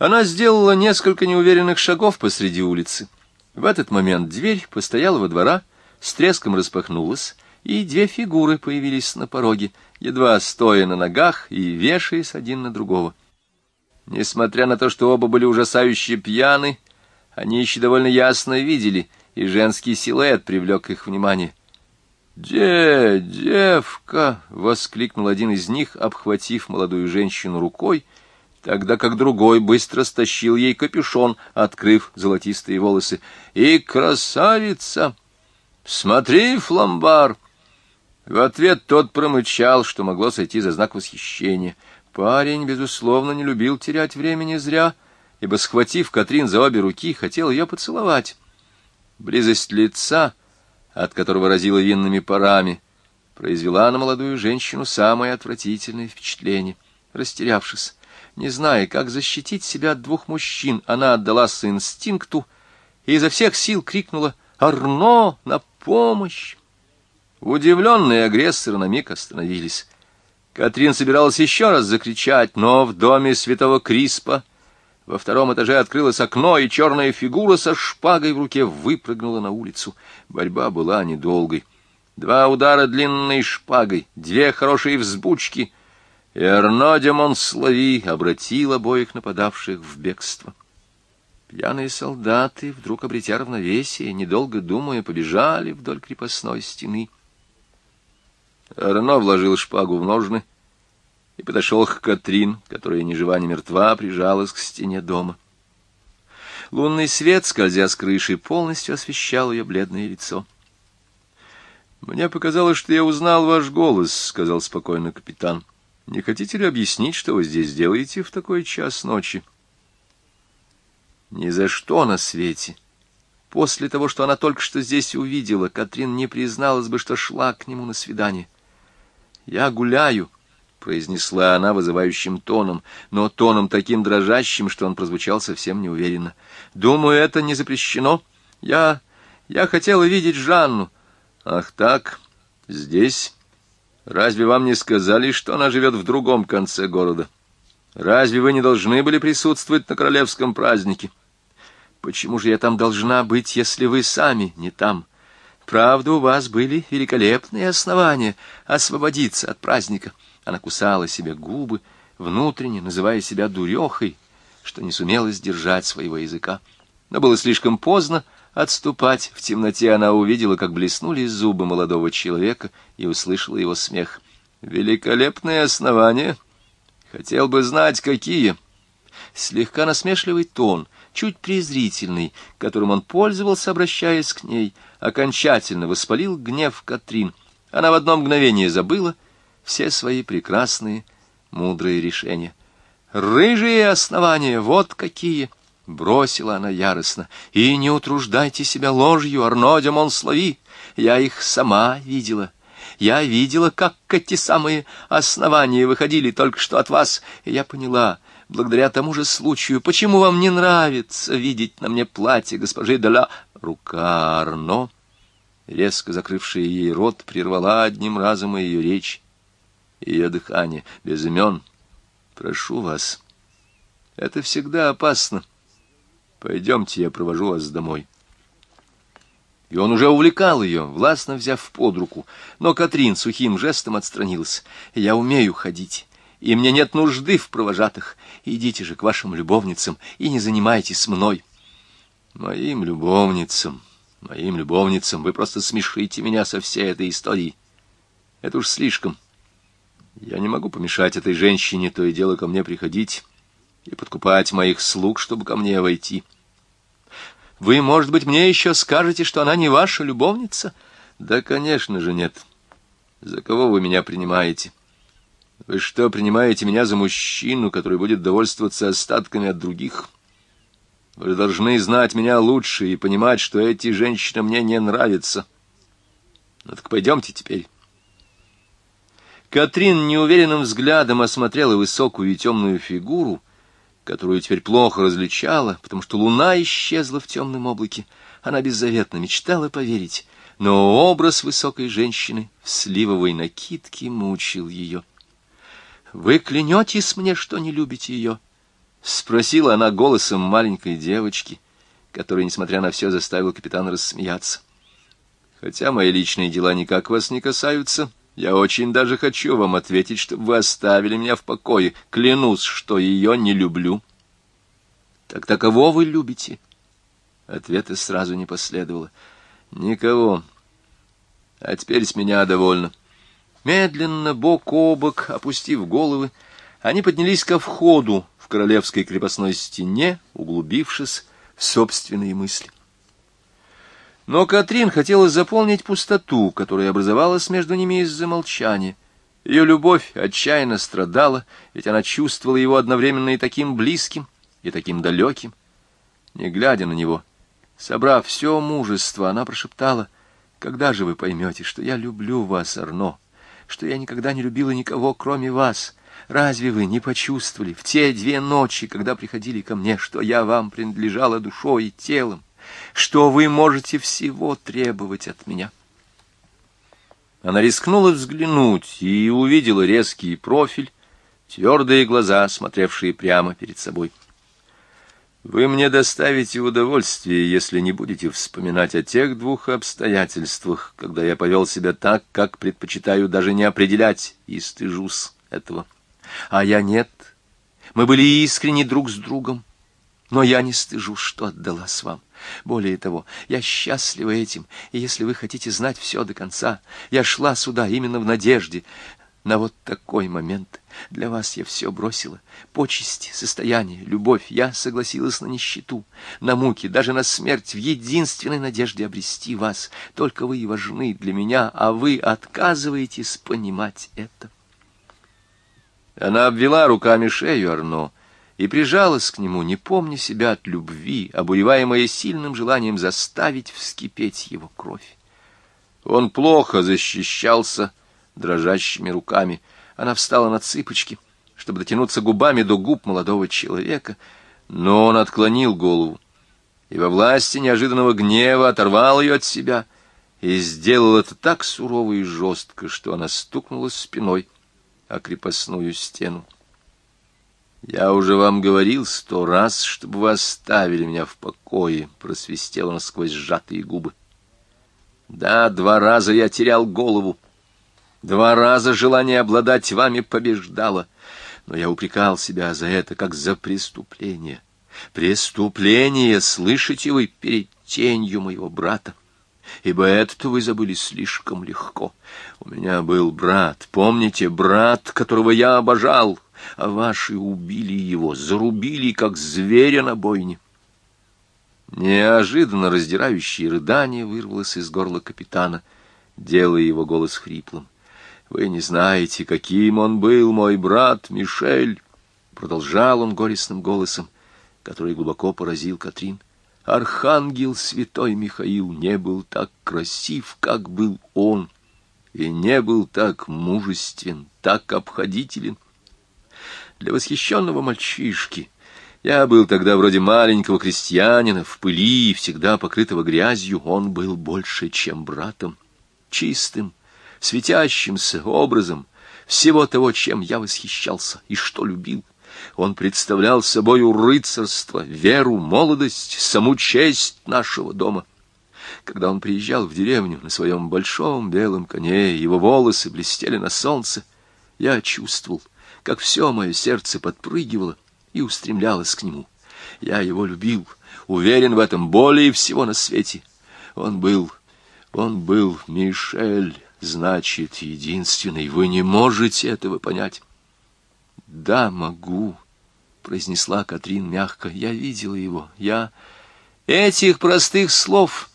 Она сделала несколько неуверенных шагов посреди улицы. В этот момент дверь постоялого двора с треском распахнулась, и две фигуры появились на пороге, едва стоя на ногах и вешаясь один на другого. Несмотря на то, что оба были ужасающе пьяны, они еще довольно ясно видели, и женский силуэт привлек их внимание. «Де, девка!» — воскликнул один из них, обхватив молодую женщину рукой, тогда как другой быстро стащил ей капюшон, открыв золотистые волосы. «И красавица! Смотри, фламбар!» В ответ тот промычал, что могло сойти за знак восхищения. Парень, безусловно, не любил терять времени зря, ибо, схватив Катрин за обе руки, хотел ее поцеловать. Близость лица, от которого разило винными парами, произвела на молодую женщину самое отвратительное впечатление. Растерявшись, не зная, как защитить себя от двух мужчин, она отдалась инстинкту и изо всех сил крикнула «Арно! На помощь!» Удивленные агрессоры на миг остановились. Катрин собиралась еще раз закричать, но в доме святого Криспа во втором этаже открылось окно, и черная фигура со шпагой в руке выпрыгнула на улицу. Борьба была недолгой. Два удара длинной шпагой, две хорошие взбучки, и Арно де обратил обоих нападавших в бегство. Пьяные солдаты, вдруг обретя равновесие, недолго думая, побежали вдоль крепостной стены. Арно вложил шпагу в ножны и подошел к Катрин, которая ни жива, ни мертва, прижалась к стене дома. Лунный свет, скользя с крыши, полностью освещал ее бледное лицо. «Мне показалось, что я узнал ваш голос», — сказал спокойно капитан. «Не хотите ли объяснить, что вы здесь делаете в такой час ночи?» «Ни за что на свете!» После того, что она только что здесь увидела, Катрин не призналась бы, что шла к нему на свидание. «Я гуляю», — произнесла она вызывающим тоном, но тоном таким дрожащим, что он прозвучал совсем неуверенно. «Думаю, это не запрещено. Я... я хотела видеть Жанну». «Ах так, здесь? Разве вам не сказали, что она живет в другом конце города? Разве вы не должны были присутствовать на королевском празднике?» «Почему же я там должна быть, если вы сами не там?» Правда, у вас были великолепные основания освободиться от праздника. Она кусала себе губы, внутренне называя себя дурехой, что не сумела сдержать своего языка. Но было слишком поздно отступать. В темноте она увидела, как блеснули зубы молодого человека, и услышала его смех. «Великолепные основания! Хотел бы знать, какие!» Слегка насмешливый тон, чуть презрительный, которым он пользовался, обращаясь к ней, окончательно воспалил гнев Катрин. Она в одно мгновение забыла — все свои прекрасные, мудрые решения. «Рыжие основания, вот какие!» — бросила она яростно. «И не утруждайте себя ложью, Арно де Монслави! Я их сама видела. Я видела, как эти самые основания выходили только что от вас, и я поняла, благодаря тому же случаю, почему вам не нравится видеть на мне платье госпожи Деля... Рука Арно, резко закрывшая ей рот, прервала одним разом ее речь ее дыхание, без имен. Прошу вас. Это всегда опасно. Пойдемте, я провожу вас домой. И он уже увлекал ее, властно взяв под руку. Но Катрин сухим жестом отстранилась. «Я умею ходить, и мне нет нужды в провожатых. Идите же к вашим любовницам и не занимайтесь мной». «Моим любовницам, моим любовницам, вы просто смешите меня со всей этой историей. Это уж слишком». Я не могу помешать этой женщине то и дело ко мне приходить и подкупать моих слуг, чтобы ко мне войти. Вы, может быть, мне еще скажете, что она не ваша любовница? Да, конечно же, нет. За кого вы меня принимаете? Вы что, принимаете меня за мужчину, который будет довольствоваться остатками от других? Вы должны знать меня лучше и понимать, что эти женщины мне не нравятся. Ну так пойдемте теперь. Катрин неуверенным взглядом осмотрела высокую и темную фигуру, которую теперь плохо различала, потому что луна исчезла в темном облаке. Она беззаветно мечтала поверить, но образ высокой женщины в сливовой накидке мучил ее. «Вы клянетесь мне, что не любите ее?» — спросила она голосом маленькой девочки, который, несмотря на все, заставил капитана рассмеяться. «Хотя мои личные дела никак вас не касаются, я очень даже хочу вам ответить, чтобы вы оставили меня в покое. Клянусь, что ее не люблю». «Так таково вы любите?» Ответа сразу не последовало. «Никого. А теперь с меня довольно». Медленно, бок о бок, опустив головы, они поднялись ко входу в королевской крепостной стене, углубившись в собственные мысли. Но Катрин хотела заполнить пустоту, которая образовалась между ними из-за молчания. Ее любовь отчаянно страдала, ведь она чувствовала его одновременно и таким близким, и таким далеким. Не глядя на него, собрав все мужество, она прошептала, «Когда же вы поймете, что я люблю вас, Арно?» что я никогда не любила никого, кроме вас. Разве вы не почувствовали в те две ночи, когда приходили ко мне, что я вам принадлежала душой и телом, что вы можете всего требовать от меня?» Она рискнула взглянуть и увидела резкий профиль, твердые глаза, смотревшие прямо перед собой. Вы мне доставите удовольствие, если не будете вспоминать о тех двух обстоятельствах, когда я повел себя так, как предпочитаю даже не определять, и стыжусь этого. А я нет. Мы были искренни друг с другом, но я не стыжусь, что отдалась вам. Более того, я счастлива этим, и если вы хотите знать все до конца, я шла сюда именно в надежде, на вот такой момент для вас я все бросила. Почести, состояние, любовь. Я согласилась на нищету, на муки, даже на смерть в единственной надежде обрести вас. Только вы и важны для меня, а вы отказываетесь понимать это. Она обвела руками шею Арно и прижалась к нему, не помня себя от любви, обуреваемая сильным желанием заставить вскипеть его кровь. Он плохо защищался, дрожащими руками. Она встала на цыпочки, чтобы дотянуться губами до губ молодого человека, но он отклонил голову и во власти неожиданного гнева оторвал ее от себя и сделал это так сурово и жестко, что она стукнула спиной о крепостную стену. «Я уже вам говорил сто раз, чтобы вы оставили меня в покое», — просвистел он сквозь сжатые губы. «Да, два раза я терял голову, Два раза желание обладать вами побеждало, но я упрекал себя за это, как за преступление. Преступление, слышите вы, перед тенью моего брата. Ибо это вы забыли слишком легко. У меня был брат, помните, брат, которого я обожал, а ваши убили его, зарубили, как зверя на бойне. Неожиданно раздирающее рыдание вырвалось из горла капитана, делая его голос хриплым. Вы не знаете, каким он был, мой брат Мишель, продолжал он горестным голосом, который глубоко поразил Катрин. Архангел святой Михаил не был так красив, как был он, и не был так мужествен, так обходителен. Для восхищенного мальчишки я был тогда вроде маленького крестьянина, в пыли, всегда покрытого грязью, он был больше, чем братом, чистым, светящимся образом всего того, чем я восхищался и что любил. Он представлял собою рыцарство, веру, молодость, саму честь нашего дома. Когда он приезжал в деревню на своем большом белом коне, его волосы блестели на солнце, я чувствовал, как все мое сердце подпрыгивало и устремлялось к нему. Я его любил, уверен в этом более всего на свете. Он был, он был Мишель значит, единственный. Вы не можете этого понять. Да, могу, произнесла Катрин мягко. Я видела его. Я этих простых слов,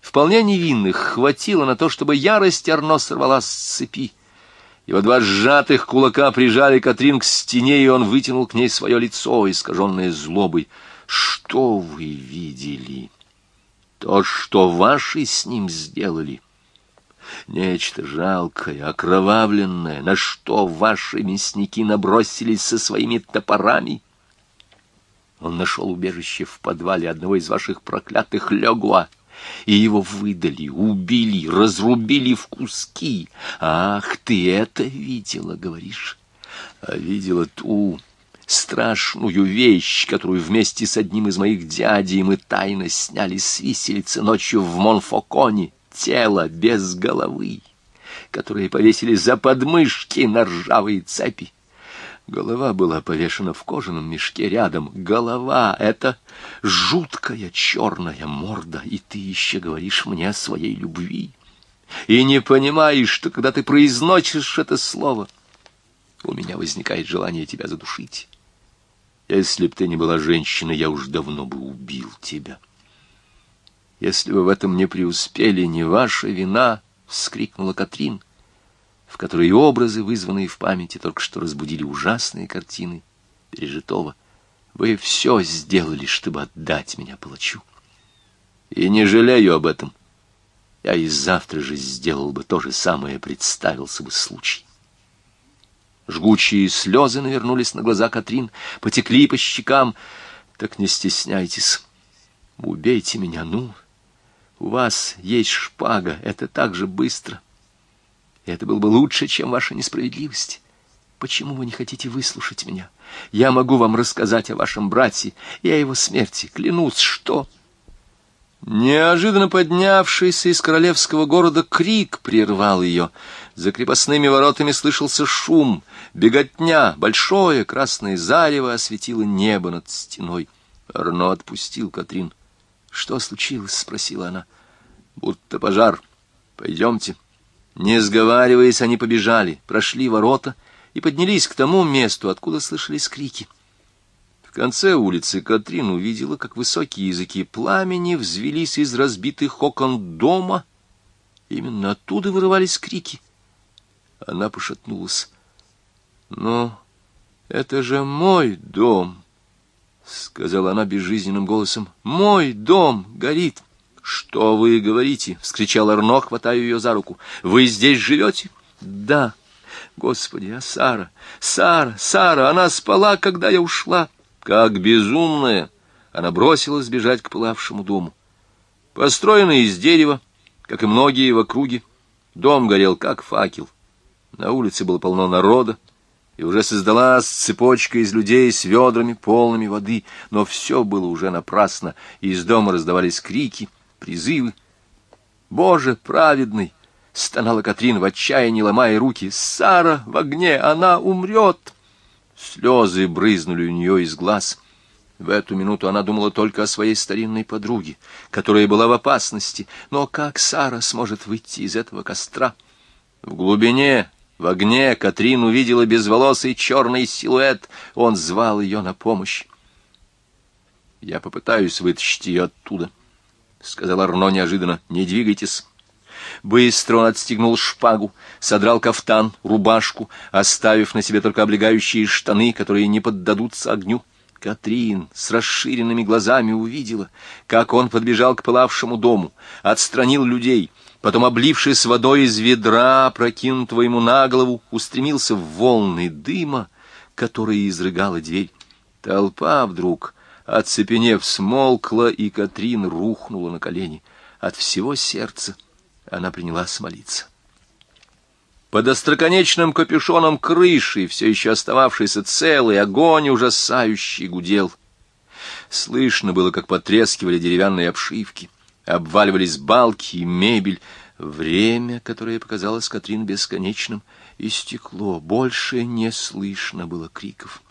вполне невинных, хватило на то, чтобы ярость Арно сорвала с цепи. Его два сжатых кулака прижали Катрин к стене, и он вытянул к ней свое лицо, искаженное злобой. «Что вы видели? То, что ваши с ним сделали». Нечто жалкое, окровавленное, на что ваши мясники набросились со своими топорами. Он нашел убежище в подвале одного из ваших проклятых легуа, и его выдали, убили, разрубили в куски. Ах, ты это видела, говоришь? А видела ту, страшную вещь, которую вместе с одним из моих дядей мы тайно сняли с виселицы ночью в Монфоконе, тело без головы, которое повесили за подмышки на ржавые цепи. Голова была повешена в кожаном мешке рядом. Голова — это жуткая черная морда, и ты еще говоришь мне о своей любви. И не понимаешь, что когда ты произносишь это слово, у меня возникает желание тебя задушить. Если б ты не была женщиной, я уж давно бы убил тебя. Если бы в этом не преуспели, не ваша вина, — вскрикнула Катрин, в которой образы, вызванные в памяти, только что разбудили ужасные картины пережитого. Вы все сделали, чтобы отдать меня палачу. И не жалею об этом. Я и завтра же сделал бы то же самое, представился бы случай. Жгучие слезы навернулись на глаза Катрин, потекли по щекам. Так не стесняйтесь. Убейте меня, ну. У вас есть шпага, это так же быстро. Это было бы лучше, чем ваша несправедливость. Почему вы не хотите выслушать меня? Я могу вам рассказать о вашем брате и о его смерти. Клянусь, что... Неожиданно поднявшийся из королевского города крик прервал ее. За крепостными воротами слышался шум, беготня, большое красное зарево осветило небо над стеной. Арно отпустил Катрин. — Что случилось? — спросила она. — Будто пожар. Пойдемте. Не сговариваясь, они побежали, прошли ворота и поднялись к тому месту, откуда слышались крики. — в конце улицы Катрин увидела, как высокие языки пламени взвелись из разбитых окон дома. Именно оттуда вырывались крики. Она пошатнулась. «Но это же мой дом!» — сказала она безжизненным голосом. «Мой дом горит!» «Что вы говорите?» — вскричал Арно, хватая ее за руку. «Вы здесь живете?» «Да». «Господи, а Сара? Сара, Сара, она спала, когда я ушла!» Как безумная, она бросилась бежать к пылавшему дому. Построенный из дерева, как и многие в округе, дом горел как факел. На улице было полно народа, и уже создалась цепочка из людей с ведрами, полными воды, но все было уже напрасно, и из дома раздавались крики, призывы. «Боже праведный!» — стонала Катрин в отчаянии, ломая руки. «Сара в огне! Она умрет!» Слезы брызнули у нее из глаз. В эту минуту она думала только о своей старинной подруге, которая была в опасности. Но как Сара сможет выйти из этого костра? В глубине, в огне, Катрин увидела безволосый черный силуэт. Он звал ее на помощь. «Я попытаюсь вытащить ее оттуда», — сказал Арно неожиданно. «Не двигайтесь». Быстро он отстегнул шпагу, содрал кафтан, рубашку, оставив на себе только облегающие штаны, которые не поддадутся огню. Катрин с расширенными глазами увидела, как он подбежал к пылавшему дому, отстранил людей, потом, облившись водой из ведра, прокинутого ему на голову, устремился в волны дыма, которые изрыгала дверь. Толпа вдруг, оцепенев, смолкла, и Катрин рухнула на колени. От всего сердца она принялась молиться. Под остроконечным капюшоном крыши, все еще остававшийся целый, огонь ужасающий гудел. Слышно было, как потрескивали деревянные обшивки, обваливались балки и мебель. Время, которое показалось Катрин бесконечным, истекло, больше не слышно было криков.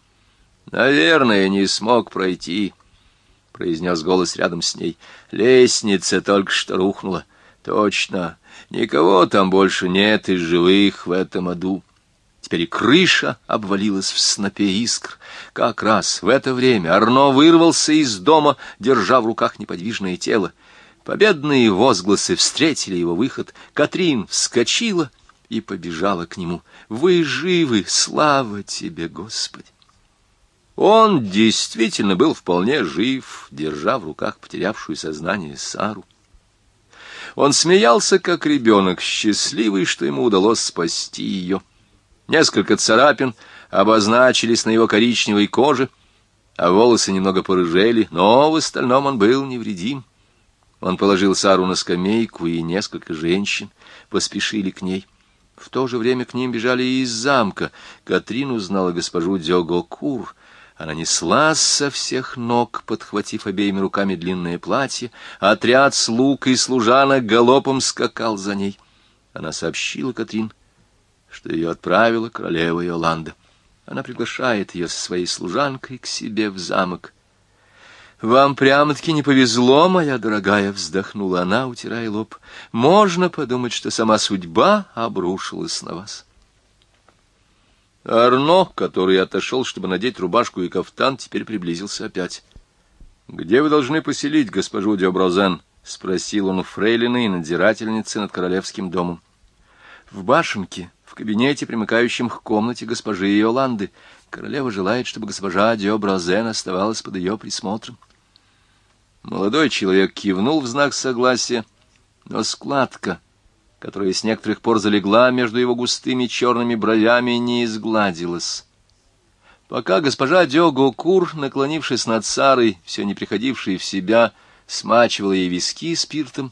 «Наверное, не смог пройти», — произнес голос рядом с ней. «Лестница только что рухнула. Точно, никого там больше нет из живых в этом аду. Теперь крыша обвалилась в снопе искр. Как раз в это время Арно вырвался из дома, держа в руках неподвижное тело. Победные возгласы встретили его выход. Катрин вскочила и побежала к нему. «Вы живы! Слава тебе, Господи!» Он действительно был вполне жив, держа в руках потерявшую сознание Сару. Он смеялся, как ребенок, счастливый, что ему удалось спасти ее. Несколько царапин обозначились на его коричневой коже, а волосы немного порыжели, но в остальном он был невредим. Он положил Сару на скамейку, и несколько женщин поспешили к ней. В то же время к ним бежали и из замка. Катрин узнала госпожу Дёго Кур. Она неслась со всех ног, подхватив обеими руками длинное платье. Отряд слуг и служанок галопом скакал за ней. Она сообщила Катрин, что ее отправила королева Иоланда. Она приглашает ее со своей служанкой к себе в замок. «Вам прямо-таки не повезло, моя дорогая», — вздохнула она, утирая лоб. «Можно подумать, что сама судьба обрушилась на вас». Арно, который отошел, чтобы надеть рубашку и кафтан, теперь приблизился опять. — Где вы должны поселить госпожу Деброзен? — спросил он у фрейлины и надзирательницы над королевским домом. — В башенке, в кабинете, примыкающем к комнате госпожи Иоланды. Королева желает, чтобы госпожа Деброзен оставалась под ее присмотром. Молодой человек кивнул в знак согласия, но складка — которая с некоторых пор залегла между его густыми черными бровями, не изгладилась. Пока госпожа Дёго-Кур, наклонившись над Сарой, все не приходившей в себя, смачивала ей виски спиртом,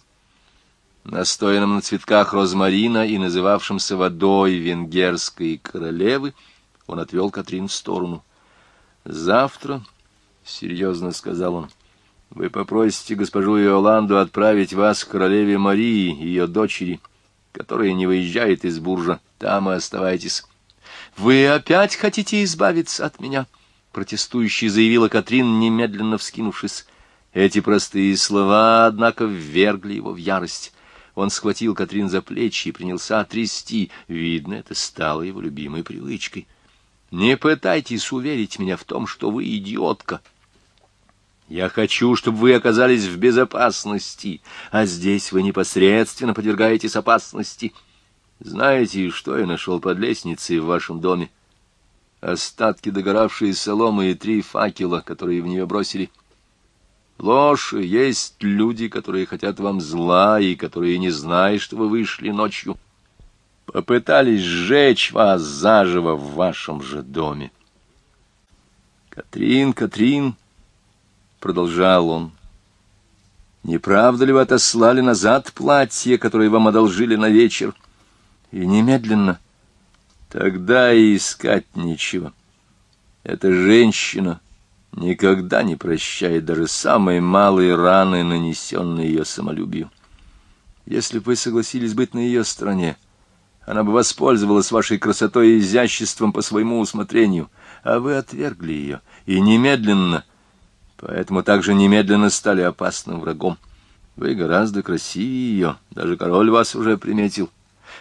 настоянным на цветках розмарина и называвшимся водой венгерской королевы, он отвел Катрин в сторону. «Завтра», — серьезно сказал он, — «вы попросите госпожу Иоланду отправить вас к королеве Марии, ее дочери» которая не выезжает из Буржа. Там и оставайтесь. — Вы опять хотите избавиться от меня? — протестующий заявила Катрин, немедленно вскинувшись. Эти простые слова, однако, ввергли его в ярость. Он схватил Катрин за плечи и принялся трясти. Видно, это стало его любимой привычкой. «Не пытайтесь уверить меня в том, что вы идиотка», я хочу, чтобы вы оказались в безопасности, а здесь вы непосредственно подвергаетесь опасности. Знаете, что я нашел под лестницей в вашем доме? Остатки догоравшей соломы и три факела, которые в нее бросили. Ложь, есть люди, которые хотят вам зла и которые, не знают, что вы вышли ночью, попытались сжечь вас заживо в вашем же доме. Катрин, Катрин... — продолжал он. «Не правда ли вы отослали назад платье, которое вам одолжили на вечер? И немедленно. Тогда и искать нечего. Эта женщина никогда не прощает даже самой малой раны, нанесенной ее самолюбию. Если бы вы согласились быть на ее стороне, она бы воспользовалась вашей красотой и изяществом по своему усмотрению, а вы отвергли ее, и немедленно — поэтому также немедленно стали опасным врагом. Вы гораздо красивее ее, даже король вас уже приметил.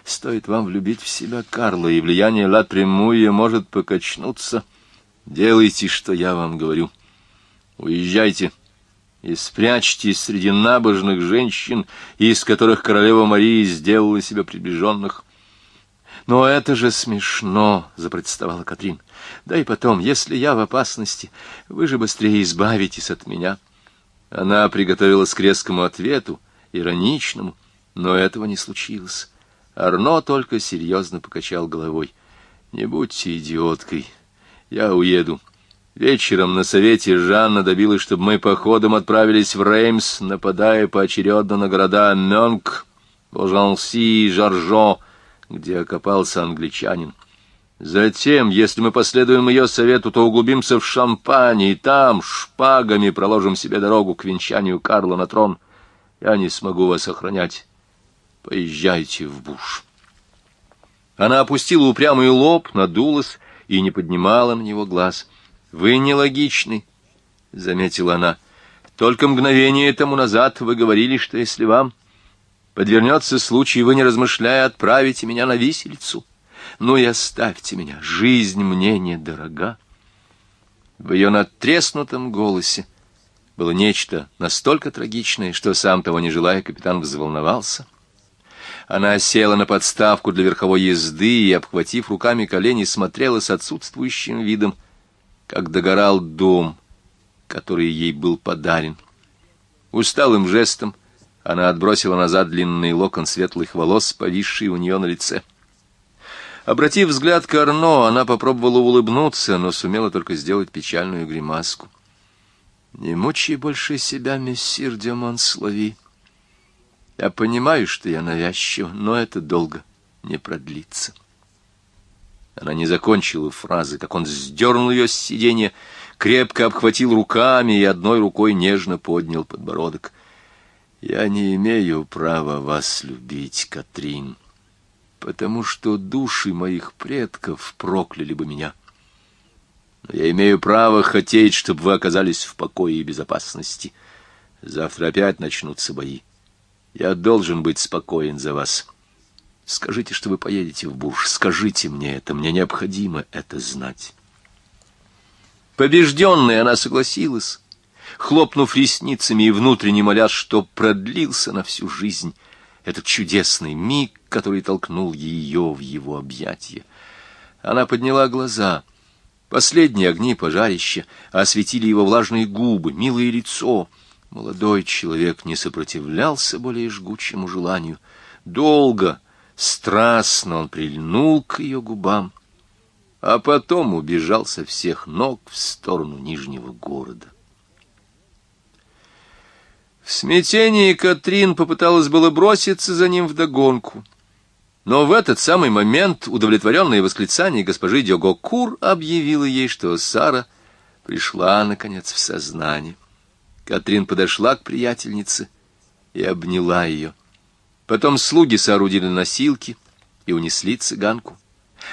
Стоит вам влюбить в себя Карла, и влияние Ла Премуя может покачнуться. Делайте, что я вам говорю. Уезжайте и спрячьтесь среди набожных женщин, из которых королева Мария сделала себя приближенных. «Но это же смешно!» — запротестовала Катрин. «Да и потом, если я в опасности, вы же быстрее избавитесь от меня». Она приготовилась к резкому ответу, ироничному, но этого не случилось. Арно только серьезно покачал головой. «Не будьте идиоткой. Я уеду». Вечером на совете Жанна добилась, чтобы мы походом отправились в Реймс, нападая поочередно на города Мёнк, Божанси и Жаржо, где окопался англичанин. Затем, если мы последуем ее совету, то углубимся в Шампань, и там шпагами проложим себе дорогу к венчанию Карла на трон. Я не смогу вас охранять. Поезжайте в Буш. Она опустила упрямый лоб, надулась и не поднимала на него глаз. — Вы нелогичны, — заметила она. — Только мгновение тому назад вы говорили, что если вам Подвернется случай, вы, не размышляя, отправите меня на виселицу. Ну и оставьте меня, жизнь мне недорога. В ее надтреснутом голосе было нечто настолько трагичное, что, сам того не желая, капитан взволновался. Она села на подставку для верховой езды и, обхватив руками колени, смотрела с отсутствующим видом, как догорал дом, который ей был подарен. Усталым жестом она отбросила назад длинный локон светлых волос, повисший у нее на лице. Обратив взгляд к Арно, она попробовала улыбнуться, но сумела только сделать печальную гримаску. «Не мучай больше себя, мессир де Монслави. Я понимаю, что я навязчива, но это долго не продлится». Она не закончила фразы, как он сдернул ее с сиденья, крепко обхватил руками и одной рукой нежно поднял подбородок. «Я не имею права вас любить, Катрин, потому что души моих предков прокляли бы меня. Но я имею право хотеть, чтобы вы оказались в покое и безопасности. Завтра опять начнутся бои. Я должен быть спокоен за вас». Скажите, что вы поедете в Бурж. Скажите мне это. Мне необходимо это знать. Побежденная она согласилась, хлопнув ресницами и внутренне молясь, что продлился на всю жизнь этот чудесный миг, который толкнул ее в его объятия. Она подняла глаза. Последние огни пожарища осветили его влажные губы, милое лицо. Молодой человек не сопротивлялся более жгучему желанию. Долго Страстно он прильнул к ее губам, а потом убежал со всех ног в сторону Нижнего города. В смятении Катрин попыталась было броситься за ним вдогонку, но в этот самый момент удовлетворенное восклицание госпожи Дёгокур объявило ей, что Сара пришла, наконец, в сознание. Катрин подошла к приятельнице и обняла ее. Потом слуги соорудили носилки и унесли цыганку.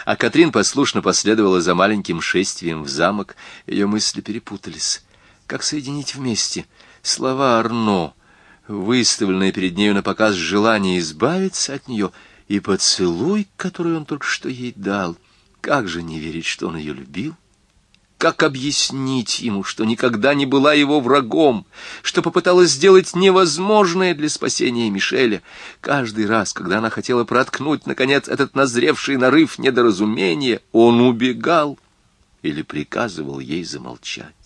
А Катрин послушно последовала за маленьким шествием в замок. Ее мысли перепутались. Как соединить вместе слова Арно, выставленные перед нею на показ желание избавиться от нее, и поцелуй, который он только что ей дал? Как же не верить, что он ее любил? Как объяснить ему, что никогда не была его врагом, что попыталась сделать невозможное для спасения Мишеля? Каждый раз, когда она хотела проткнуть, наконец, этот назревший нарыв недоразумения, он убегал или приказывал ей замолчать.